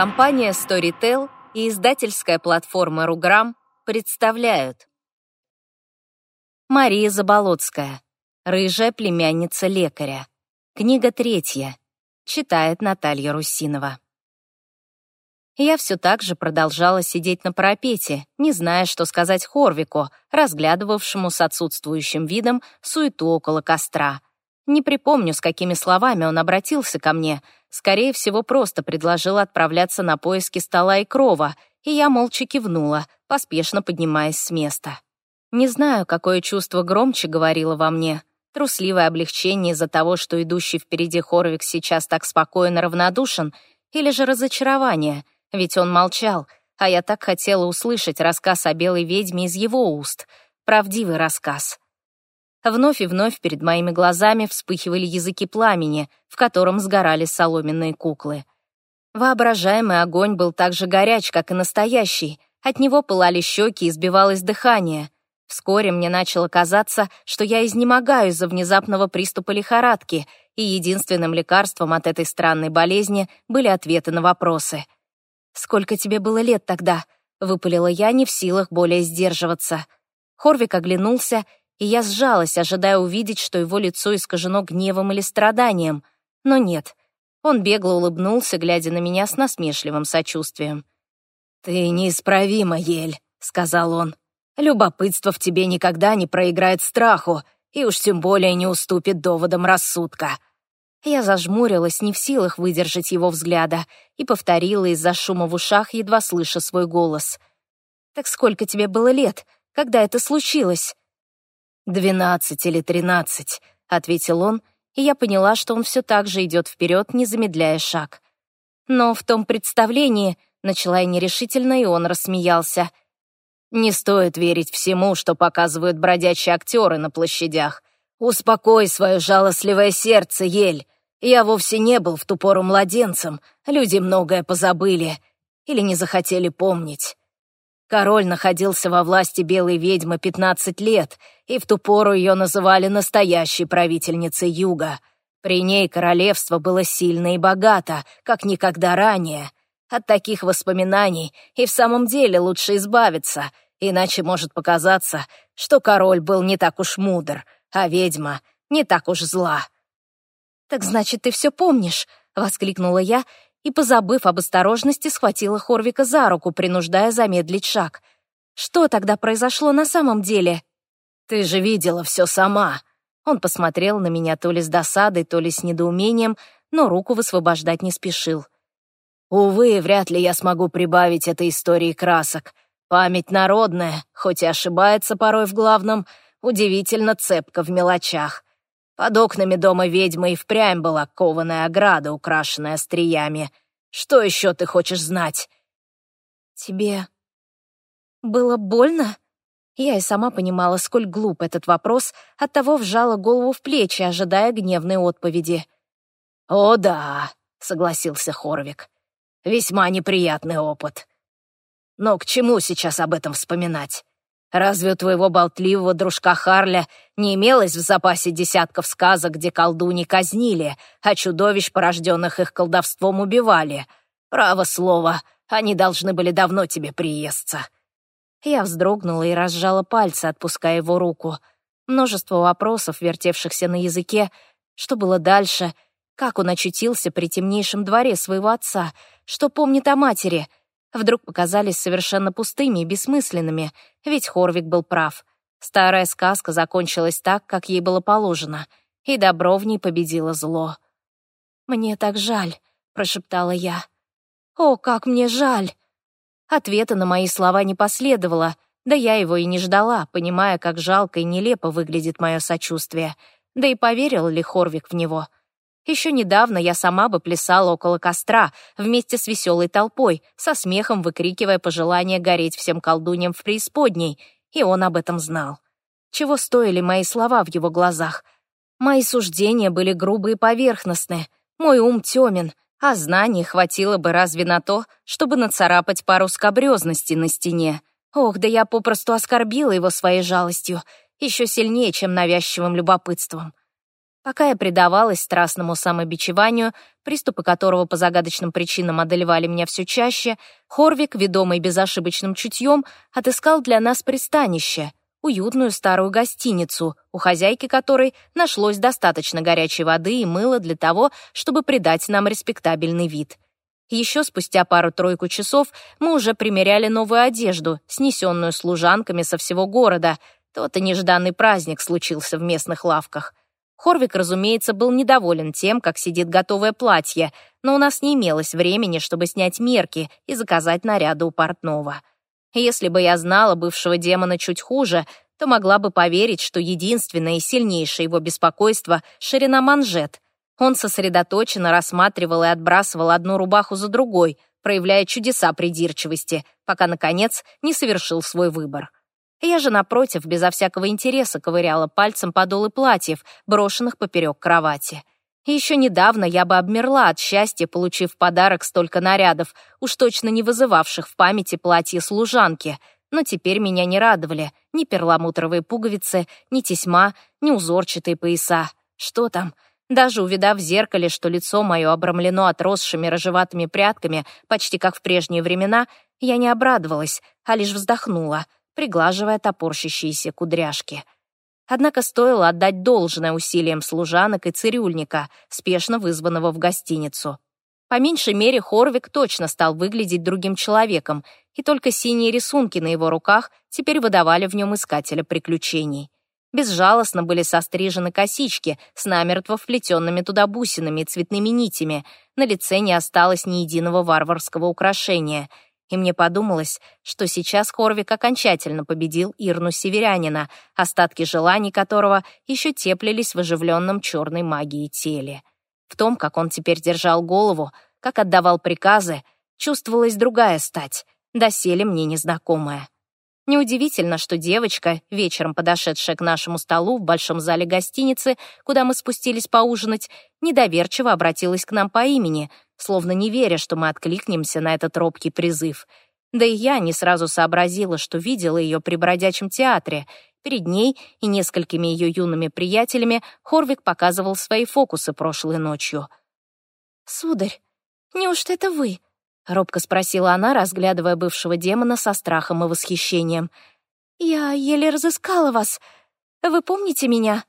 Компания Storytel и издательская платформа Руграм представляют Мария Заболоцкая «Рыжая племянница лекаря». Книга третья. Читает Наталья Русинова. Я все так же продолжала сидеть на парапете, не зная, что сказать Хорвику, разглядывавшему с отсутствующим видом суету около костра. Не припомню, с какими словами он обратился ко мне — скорее всего, просто предложил отправляться на поиски стола и крова, и я молча кивнула, поспешно поднимаясь с места. Не знаю, какое чувство громче говорило во мне. Трусливое облегчение из-за того, что идущий впереди Хорвик сейчас так спокойно равнодушен, или же разочарование, ведь он молчал, а я так хотела услышать рассказ о белой ведьме из его уст. Правдивый рассказ. Вновь и вновь перед моими глазами вспыхивали языки пламени, в котором сгорали соломенные куклы. Воображаемый огонь был так же горяч, как и настоящий. От него пылали щеки и сбивалось дыхание. Вскоре мне начало казаться, что я изнемогаю из-за внезапного приступа лихорадки, и единственным лекарством от этой странной болезни были ответы на вопросы. «Сколько тебе было лет тогда?» — выпалила я, не в силах более сдерживаться. Хорвик оглянулся и я сжалась, ожидая увидеть, что его лицо искажено гневом или страданием. Но нет. Он бегло улыбнулся, глядя на меня с насмешливым сочувствием. «Ты неисправима, Ель», — сказал он. «Любопытство в тебе никогда не проиграет страху, и уж тем более не уступит доводам рассудка». Я зажмурилась, не в силах выдержать его взгляда, и повторила из-за шума в ушах, едва слыша свой голос. «Так сколько тебе было лет, когда это случилось?» «Двенадцать или тринадцать», — ответил он, и я поняла, что он все так же идет вперед, не замедляя шаг. Но в том представлении начала я нерешительно, и он рассмеялся. «Не стоит верить всему, что показывают бродячие актеры на площадях. Успокой свое жалостливое сердце, Ель. Я вовсе не был в ту пору младенцем, люди многое позабыли или не захотели помнить. Король находился во власти белой ведьмы 15 лет, и в ту пору ее называли настоящей правительницей Юга. При ней королевство было сильно и богато, как никогда ранее. От таких воспоминаний и в самом деле лучше избавиться, иначе может показаться, что король был не так уж мудр, а ведьма не так уж зла. «Так значит, ты все помнишь?» — воскликнула я и, позабыв об осторожности, схватила Хорвика за руку, принуждая замедлить шаг. «Что тогда произошло на самом деле?» «Ты же видела все сама!» Он посмотрел на меня то ли с досадой, то ли с недоумением, но руку высвобождать не спешил. «Увы, вряд ли я смогу прибавить этой истории красок. Память народная, хоть и ошибается порой в главном, удивительно цепка в мелочах. Под окнами дома ведьмы и впрямь была кованая ограда, украшенная остриями. Что еще ты хочешь знать?» «Тебе было больно?» Я и сама понимала, сколь глуп этот вопрос, оттого вжала голову в плечи, ожидая гневной отповеди. «О да», — согласился Хорвик, — «весьма неприятный опыт. Но к чему сейчас об этом вспоминать? Разве у твоего болтливого дружка Харля не имелось в запасе десятков сказок, где колдуни казнили, а чудовищ, порожденных их колдовством, убивали? Право слово, они должны были давно тебе приесться». Я вздрогнула и разжала пальцы, отпуская его руку. Множество вопросов, вертевшихся на языке. Что было дальше? Как он очутился при темнейшем дворе своего отца? Что помнит о матери — вдруг показались совершенно пустыми и бессмысленными, ведь Хорвик был прав. Старая сказка закончилась так, как ей было положено, и добро в ней победило зло. «Мне так жаль», — прошептала я. «О, как мне жаль!» Ответа на мои слова не последовало, да я его и не ждала, понимая, как жалко и нелепо выглядит мое сочувствие. Да и поверил ли Хорвик в него — еще недавно я сама бы плясала около костра вместе с веселой толпой, со смехом выкрикивая пожелание гореть всем колдуньям в преисподней, и он об этом знал. Чего стоили мои слова в его глазах? Мои суждения были грубые и поверхностные, мой ум темен, а знаний хватило бы разве на то, чтобы нацарапать пару скобрезностей на стене. Ох, да я попросту оскорбила его своей жалостью, еще сильнее, чем навязчивым любопытством. Пока я предавалась страстному самобичеванию, приступы которого по загадочным причинам одолевали меня все чаще, Хорвик, ведомый безошибочным чутьем, отыскал для нас пристанище — уютную старую гостиницу, у хозяйки которой нашлось достаточно горячей воды и мыла для того, чтобы придать нам респектабельный вид. Еще спустя пару-тройку часов мы уже примеряли новую одежду, снесенную служанками со всего города. Тот и нежданный праздник случился в местных лавках. Хорвик, разумеется, был недоволен тем, как сидит готовое платье, но у нас не имелось времени, чтобы снять мерки и заказать наряды у портного. Если бы я знала бывшего демона чуть хуже, то могла бы поверить, что единственное и сильнейшее его беспокойство — ширина манжет. Он сосредоточенно рассматривал и отбрасывал одну рубаху за другой, проявляя чудеса придирчивости, пока, наконец, не совершил свой выбор. Я же, напротив, безо всякого интереса ковыряла пальцем подолы платьев, брошенных поперек кровати. Еще недавно я бы обмерла от счастья, получив подарок столько нарядов, уж точно не вызывавших в памяти платья служанки, но теперь меня не радовали ни перламутровые пуговицы, ни тесьма, ни узорчатые пояса. Что там? Даже увидав в зеркале, что лицо мое обрамлено отросшими рыжеватыми прядками, почти как в прежние времена, я не обрадовалась, а лишь вздохнула — приглаживая топорщащиеся кудряшки. Однако стоило отдать должное усилиям служанок и цирюльника, спешно вызванного в гостиницу. По меньшей мере, Хорвик точно стал выглядеть другим человеком, и только синие рисунки на его руках теперь выдавали в нем искателя приключений. Безжалостно были сострижены косички с намертво вплетенными туда бусинами и цветными нитями, на лице не осталось ни единого варварского украшения — и мне подумалось, что сейчас Хорвик окончательно победил Ирну Северянина, остатки желаний которого еще теплились в оживленном черной магии теле. В том, как он теперь держал голову, как отдавал приказы, чувствовалась другая стать, доселе мне незнакомая. Неудивительно, что девочка, вечером подошедшая к нашему столу в большом зале гостиницы, куда мы спустились поужинать, недоверчиво обратилась к нам по имени, словно не веря, что мы откликнемся на этот робкий призыв. Да и я не сразу сообразила, что видела ее при бродячем театре. Перед ней и несколькими ее юными приятелями Хорвик показывал свои фокусы прошлой ночью. «Сударь, неужто это вы?» — робко спросила она, разглядывая бывшего демона со страхом и восхищением. «Я еле разыскала вас. Вы помните меня?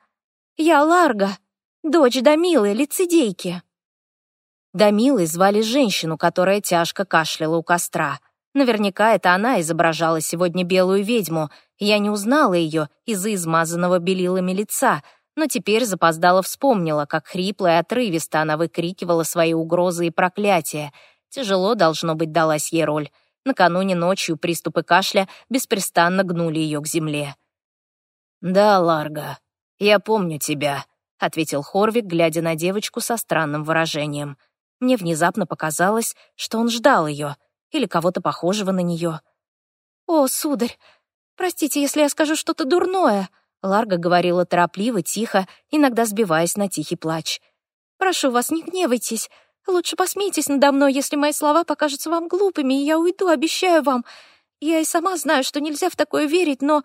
Я Ларга, дочь Дамилы, лицедейки». Дамилой звали женщину, которая тяжко кашляла у костра. Наверняка это она изображала сегодня белую ведьму. Я не узнала ее из-за измазанного белилами лица, но теперь запоздала вспомнила, как хрипло и отрывисто она выкрикивала свои угрозы и проклятия. Тяжело, должно быть, далась ей роль. Накануне ночью приступы кашля беспрестанно гнули ее к земле. «Да, Ларга, я помню тебя», — ответил Хорвик, глядя на девочку со странным выражением — мне внезапно показалось, что он ждал ее или кого-то похожего на нее. «О, сударь, простите, если я скажу что-то дурное», Ларга говорила торопливо, тихо, иногда сбиваясь на тихий плач. «Прошу вас, не гневайтесь. Лучше посмейтесь надо мной, если мои слова покажутся вам глупыми, и я уйду, обещаю вам. Я и сама знаю, что нельзя в такое верить, но...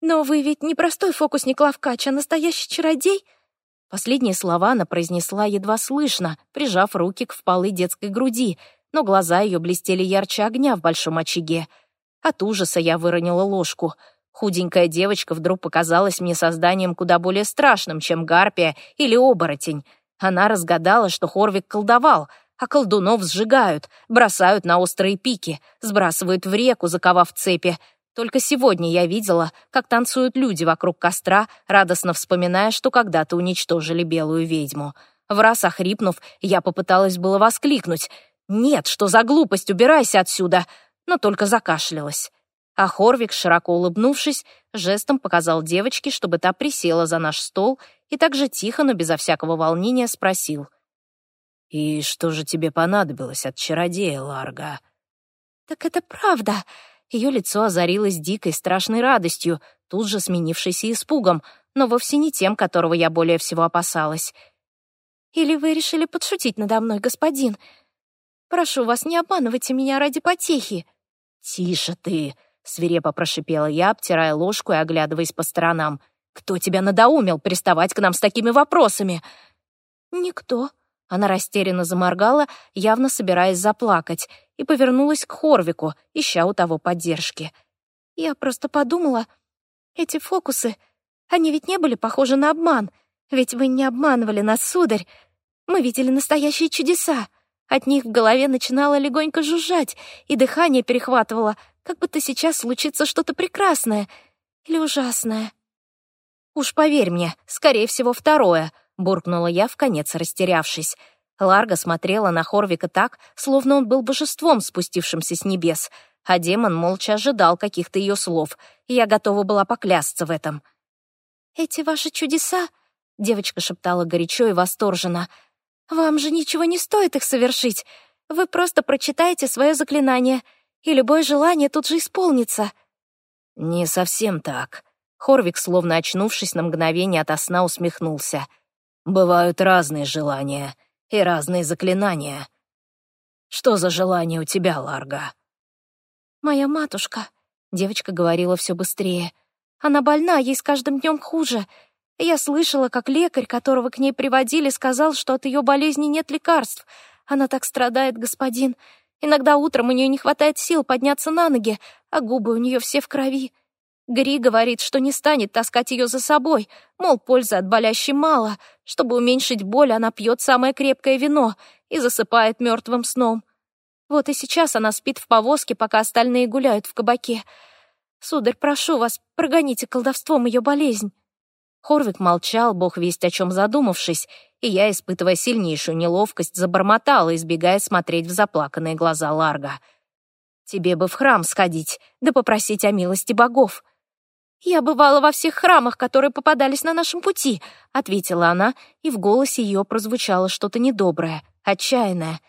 Но вы ведь не простой фокусник-лавкач, а настоящий чародей?» Последние слова она произнесла едва слышно, прижав руки к впалой детской груди, но глаза ее блестели ярче огня в большом очаге. От ужаса я выронила ложку. Худенькая девочка вдруг показалась мне созданием куда более страшным, чем гарпия или оборотень. Она разгадала, что Хорвик колдовал, а колдунов сжигают, бросают на острые пики, сбрасывают в реку, заковав цепи, только сегодня я видела, как танцуют люди вокруг костра, радостно вспоминая, что когда-то уничтожили белую ведьму. В раз охрипнув, я попыталась было воскликнуть. «Нет, что за глупость, убирайся отсюда!» Но только закашлялась. А Хорвик, широко улыбнувшись, жестом показал девочке, чтобы та присела за наш стол и так же тихо, но безо всякого волнения спросил. «И что же тебе понадобилось от чародея, Ларга?» «Так это правда!» Ее лицо озарилось дикой, страшной радостью, тут же сменившейся испугом, но вовсе не тем, которого я более всего опасалась. «Или вы решили подшутить надо мной, господин? Прошу вас, не обманывайте меня ради потехи». «Тише ты!» — свирепо прошипела я, обтирая ложку и оглядываясь по сторонам. Кто тебя надоумил приставать к нам с такими вопросами?» «Никто». Она растерянно заморгала, явно собираясь заплакать, и повернулась к Хорвику, ища у того поддержки. «Я просто подумала, эти фокусы, они ведь не были похожи на обман. Ведь вы не обманывали нас, сударь. Мы видели настоящие чудеса. От них в голове начинало легонько жужжать, и дыхание перехватывало, как будто сейчас случится что-то прекрасное или ужасное. «Уж поверь мне, скорее всего, второе», — буркнула я, в конец растерявшись. Ларга смотрела на Хорвика так, словно он был божеством, спустившимся с небес, а демон молча ожидал каких-то ее слов, и я готова была поклясться в этом. «Эти ваши чудеса», — девочка шептала горячо и восторженно, «вам же ничего не стоит их совершить. Вы просто прочитаете свое заклинание, и любое желание тут же исполнится». «Не совсем так», Хорвик, словно очнувшись на мгновение ото сна, усмехнулся. «Бывают разные желания и разные заклинания. Что за желание у тебя, Ларга?» «Моя матушка», — девочка говорила все быстрее. «Она больна, ей с каждым днем хуже. Я слышала, как лекарь, которого к ней приводили, сказал, что от ее болезни нет лекарств. Она так страдает, господин. Иногда утром у нее не хватает сил подняться на ноги, а губы у нее все в крови. Гри говорит, что не станет таскать ее за собой, мол, пользы от болящей мало. Чтобы уменьшить боль, она пьет самое крепкое вино и засыпает мертвым сном. Вот и сейчас она спит в повозке, пока остальные гуляют в кабаке. Сударь, прошу вас, прогоните колдовством ее болезнь. Хорвик молчал, бог весть о чем задумавшись, и я, испытывая сильнейшую неловкость, забормотала, избегая смотреть в заплаканные глаза Ларга. «Тебе бы в храм сходить, да попросить о милости богов». «Я бывала во всех храмах, которые попадались на нашем пути», — ответила она, и в голосе ее прозвучало что-то недоброе, отчаянное.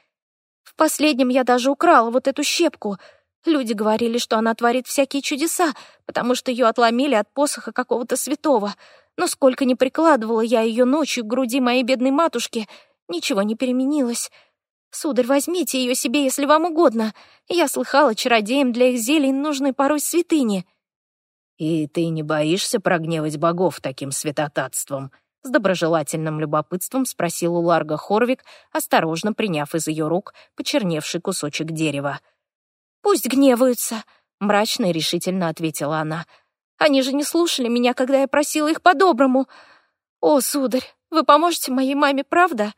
«В последнем я даже украла вот эту щепку. Люди говорили, что она творит всякие чудеса, потому что ее отломили от посоха какого-то святого. Но сколько ни прикладывала я ее ночью к груди моей бедной матушки, ничего не переменилось. Сударь, возьмите ее себе, если вам угодно. Я слыхала, чародеям для их зелий нужны порой святыни». «И ты не боишься прогневать богов таким святотатством?» С доброжелательным любопытством спросил у Ларга Хорвик, осторожно приняв из ее рук почерневший кусочек дерева. «Пусть гневаются», — мрачно и решительно ответила она. «Они же не слушали меня, когда я просила их по-доброму. О, сударь, вы поможете моей маме, правда?»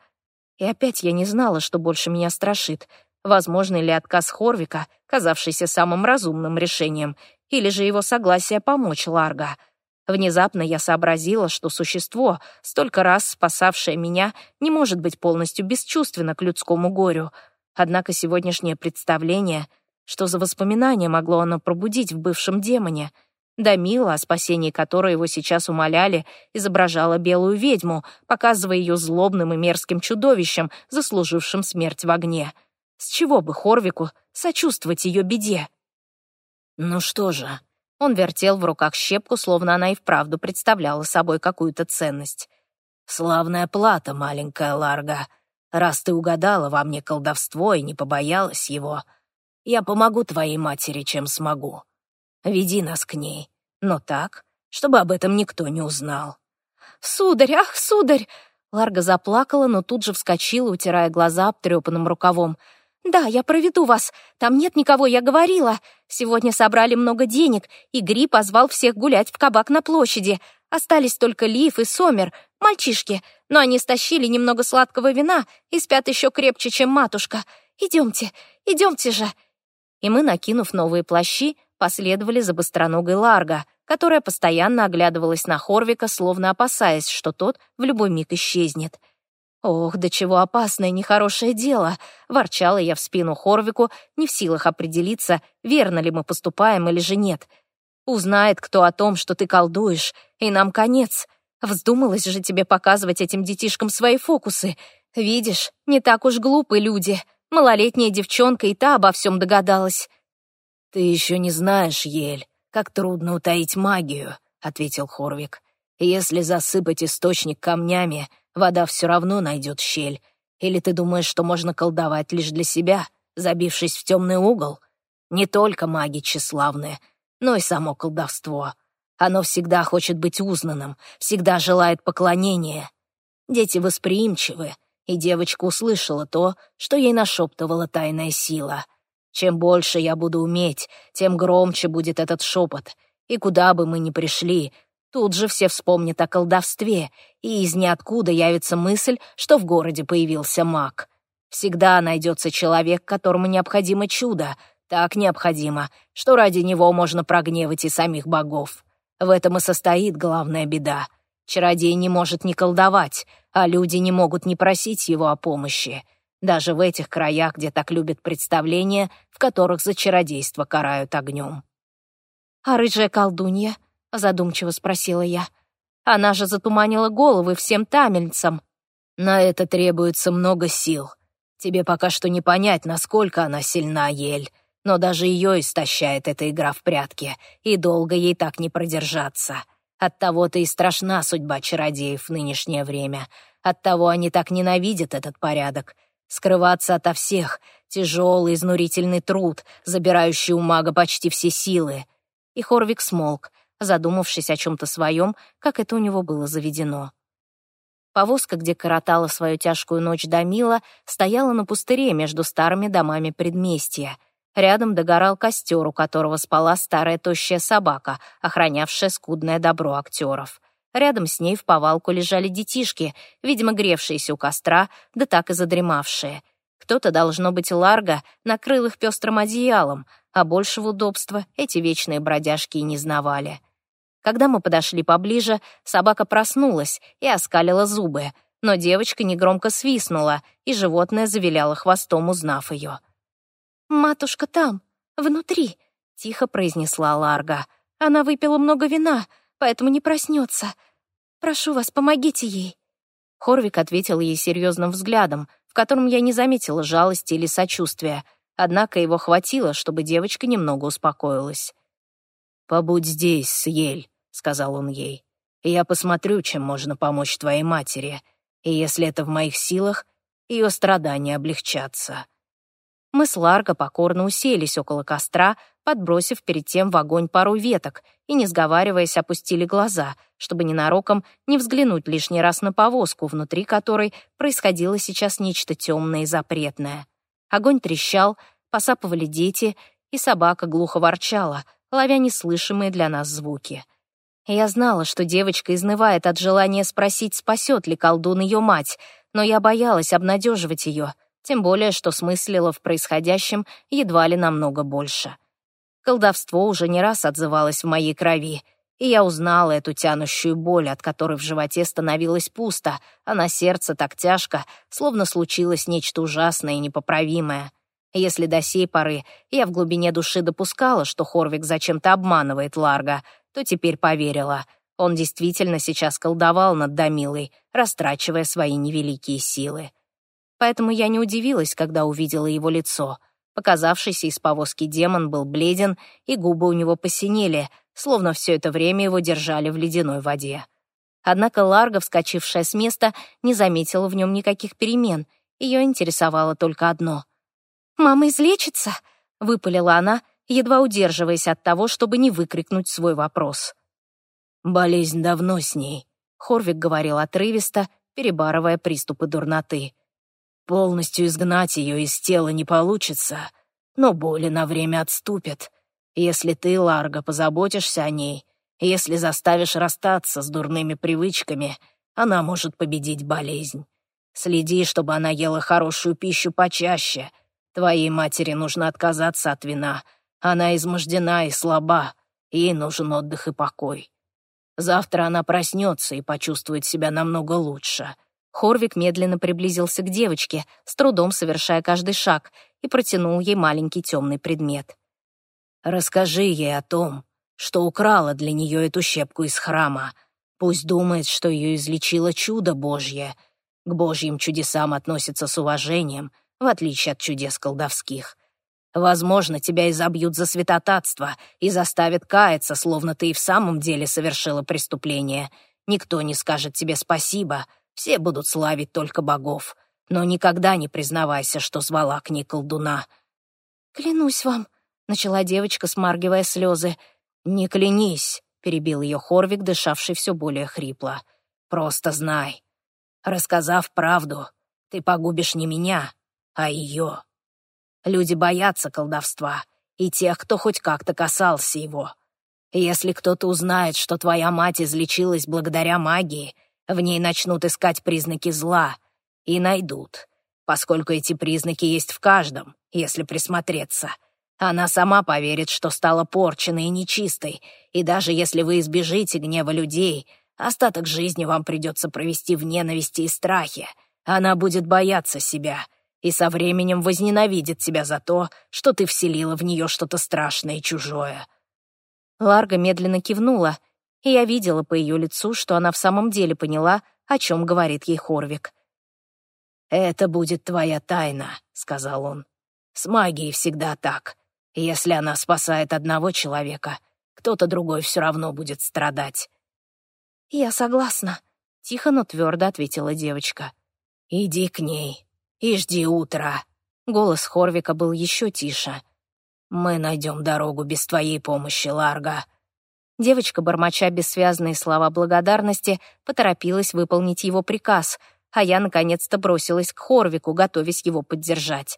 И опять я не знала, что больше меня страшит. Возможно ли отказ Хорвика, казавшийся самым разумным решением, или же его согласие помочь Ларго. Внезапно я сообразила, что существо, столько раз спасавшее меня, не может быть полностью бесчувственно к людскому горю. Однако сегодняшнее представление, что за воспоминание могло оно пробудить в бывшем демоне? Дамила, о спасении которой его сейчас умоляли, изображала белую ведьму, показывая ее злобным и мерзким чудовищем, заслужившим смерть в огне. С чего бы Хорвику сочувствовать ее беде? Ну что же, он вертел в руках щепку, словно она и вправду представляла собой какую-то ценность. «Славная плата, маленькая Ларга. Раз ты угадала во мне колдовство и не побоялась его, я помогу твоей матери, чем смогу. Веди нас к ней, но так, чтобы об этом никто не узнал». «Сударь, ах, сударь!» Ларга заплакала, но тут же вскочила, утирая глаза обтрепанным рукавом. «Да, я проведу вас. Там нет никого, я говорила. Сегодня собрали много денег, и Гри позвал всех гулять в кабак на площади. Остались только Лив и Сомер, мальчишки, но они стащили немного сладкого вина и спят еще крепче, чем матушка. Идемте, идемте же». И мы, накинув новые плащи, последовали за быстроногой Ларго, которая постоянно оглядывалась на Хорвика, словно опасаясь, что тот в любой миг исчезнет. «Ох, до чего опасное нехорошее дело!» — ворчала я в спину Хорвику, не в силах определиться, верно ли мы поступаем или же нет. «Узнает кто о том, что ты колдуешь, и нам конец. Вздумалось же тебе показывать этим детишкам свои фокусы. Видишь, не так уж глупы люди. Малолетняя девчонка и та обо всем догадалась». «Ты еще не знаешь, Ель, как трудно утаить магию», — ответил Хорвик. «Если засыпать источник камнями, вода все равно найдет щель. Или ты думаешь, что можно колдовать лишь для себя, забившись в темный угол? Не только маги тщеславные, но и само колдовство. Оно всегда хочет быть узнанным, всегда желает поклонения. Дети восприимчивы, и девочка услышала то, что ей нашептывала тайная сила. Чем больше я буду уметь, тем громче будет этот шепот, и куда бы мы ни пришли, тут же все вспомнят о колдовстве, и из ниоткуда явится мысль, что в городе появился маг. Всегда найдется человек, которому необходимо чудо, так необходимо, что ради него можно прогневать и самих богов. В этом и состоит главная беда. Чародей не может не колдовать, а люди не могут не просить его о помощи. Даже в этих краях, где так любят представления, в которых за чародейство карают огнем. «А рыжая колдунья?» — задумчиво спросила я. «Она же затуманила головы всем тамельцам». «На это требуется много сил. Тебе пока что не понять, насколько она сильна, Ель но даже ее истощает эта игра в прятки, и долго ей так не продержаться. Оттого-то и страшна судьба чародеев в нынешнее время. Оттого они так ненавидят этот порядок. Скрываться ото всех — тяжелый, изнурительный труд, забирающий у мага почти все силы. И Хорвик смолк, задумавшись о чем-то своем, как это у него было заведено. Повозка, где коротала свою тяжкую ночь Дамила, стояла на пустыре между старыми домами предместья — Рядом догорал костер, у которого спала старая тощая собака, охранявшая скудное добро актеров. Рядом с ней в повалку лежали детишки, видимо, гревшиеся у костра, да так и задремавшие. Кто-то, должно быть, Ларго, накрыл их пестрым одеялом, а большего удобства эти вечные бродяжки и не знавали. Когда мы подошли поближе, собака проснулась и оскалила зубы, но девочка негромко свистнула, и животное завиляло хвостом, узнав ее. «Матушка там, внутри», — тихо произнесла Ларга. «Она выпила много вина, поэтому не проснется. Прошу вас, помогите ей». Хорвик ответил ей серьезным взглядом, котором я не заметила жалости или сочувствия, однако его хватило, чтобы девочка немного успокоилась. «Побудь здесь, Сьель», — сказал он ей. «Я посмотрю, чем можно помочь твоей матери, и если это в моих силах, ее страдания облегчатся». Мы с Ларго покорно уселись около костра, подбросив перед тем в огонь пару веток и, не сговариваясь, опустили глаза, чтобы ненароком не взглянуть лишний раз на повозку, внутри которой происходило сейчас нечто темное и запретное. Огонь трещал, посапывали дети, и собака глухо ворчала, ловя неслышимые для нас звуки. Я знала, что девочка изнывает от желания спросить, спасет ли колдун ее мать, но я боялась обнадеживать ее — тем более, что смыслила в происходящем едва ли намного больше. Колдовство уже не раз отзывалось в моей крови, и я узнала эту тянущую боль, от которой в животе становилось пусто, а на сердце так тяжко, словно случилось нечто ужасное и непоправимое. Если до сей поры я в глубине души допускала, что Хорвик зачем-то обманывает Ларга, то теперь поверила. Он действительно сейчас колдовал над Дамилой, растрачивая свои невеликие силы поэтому я не удивилась, когда увидела его лицо. Показавшийся из повозки демон был бледен, и губы у него посинели, словно все это время его держали в ледяной воде. Однако Ларга, вскочившая с места, не заметила в нем никаких перемен. Ее интересовало только одно. «Мама излечится?» — выпалила она, едва удерживаясь от того, чтобы не выкрикнуть свой вопрос. «Болезнь давно с ней», — Хорвик говорил отрывисто, перебарывая приступы дурноты. Полностью изгнать ее из тела не получится, но боли на время отступят. Если ты, Ларго, позаботишься о ней, если заставишь расстаться с дурными привычками, она может победить болезнь. Следи, чтобы она ела хорошую пищу почаще. Твоей матери нужно отказаться от вина. Она измождена и слаба, ей нужен отдых и покой. Завтра она проснется и почувствует себя намного лучше. Хорвик медленно приблизился к девочке, с трудом совершая каждый шаг, и протянул ей маленький темный предмет. «Расскажи ей о том, что украла для нее эту щепку из храма. Пусть думает, что ее излечило чудо Божье. К Божьим чудесам относится с уважением, в отличие от чудес колдовских. Возможно, тебя изобьют за святотатство и заставят каяться, словно ты и в самом деле совершила преступление. Никто не скажет тебе спасибо, все будут славить только богов, но никогда не признавайся, что звала к ней колдуна». «Клянусь вам», — начала девочка, смаргивая слезы. «Не клянись», — перебил ее Хорвик, дышавший все более хрипло. «Просто знай, рассказав правду, ты погубишь не меня, а ее. Люди боятся колдовства и тех, кто хоть как-то касался его. Если кто-то узнает, что твоя мать излечилась благодаря магии, в ней начнут искать признаки зла и найдут, поскольку эти признаки есть в каждом, если присмотреться. Она сама поверит, что стала порченной и нечистой, и даже если вы избежите гнева людей, остаток жизни вам придется провести в ненависти и страхе. Она будет бояться себя и со временем возненавидит тебя за то, что ты вселила в нее что-то страшное и чужое. Ларга медленно кивнула, и я видела по ее лицу, что она в самом деле поняла, о чем говорит ей Хорвик. «Это будет твоя тайна», — сказал он. «С магией всегда так. Если она спасает одного человека, кто-то другой все равно будет страдать». «Я согласна», — тихо, но твердо ответила девочка. «Иди к ней и жди утра». Голос Хорвика был еще тише. «Мы найдем дорогу без твоей помощи, Ларга». Девочка, бормоча бессвязные слова благодарности, поторопилась выполнить его приказ, а я наконец-то бросилась к Хорвику, готовясь его поддержать.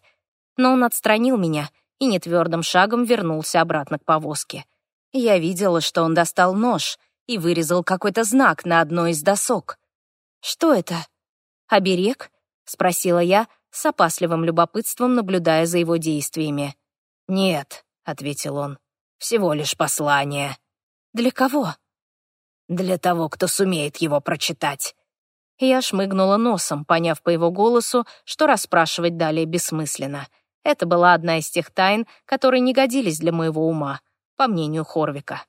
Но он отстранил меня и нетвердым шагом вернулся обратно к повозке. Я видела, что он достал нож и вырезал какой-то знак на одной из досок. «Что это? Оберег?» — спросила я, с опасливым любопытством наблюдая за его действиями. «Нет», — ответил он, — «всего лишь послание». «Для кого?» «Для того, кто сумеет его прочитать». Я шмыгнула носом, поняв по его голосу, что расспрашивать далее бессмысленно. Это была одна из тех тайн, которые не годились для моего ума, по мнению Хорвика.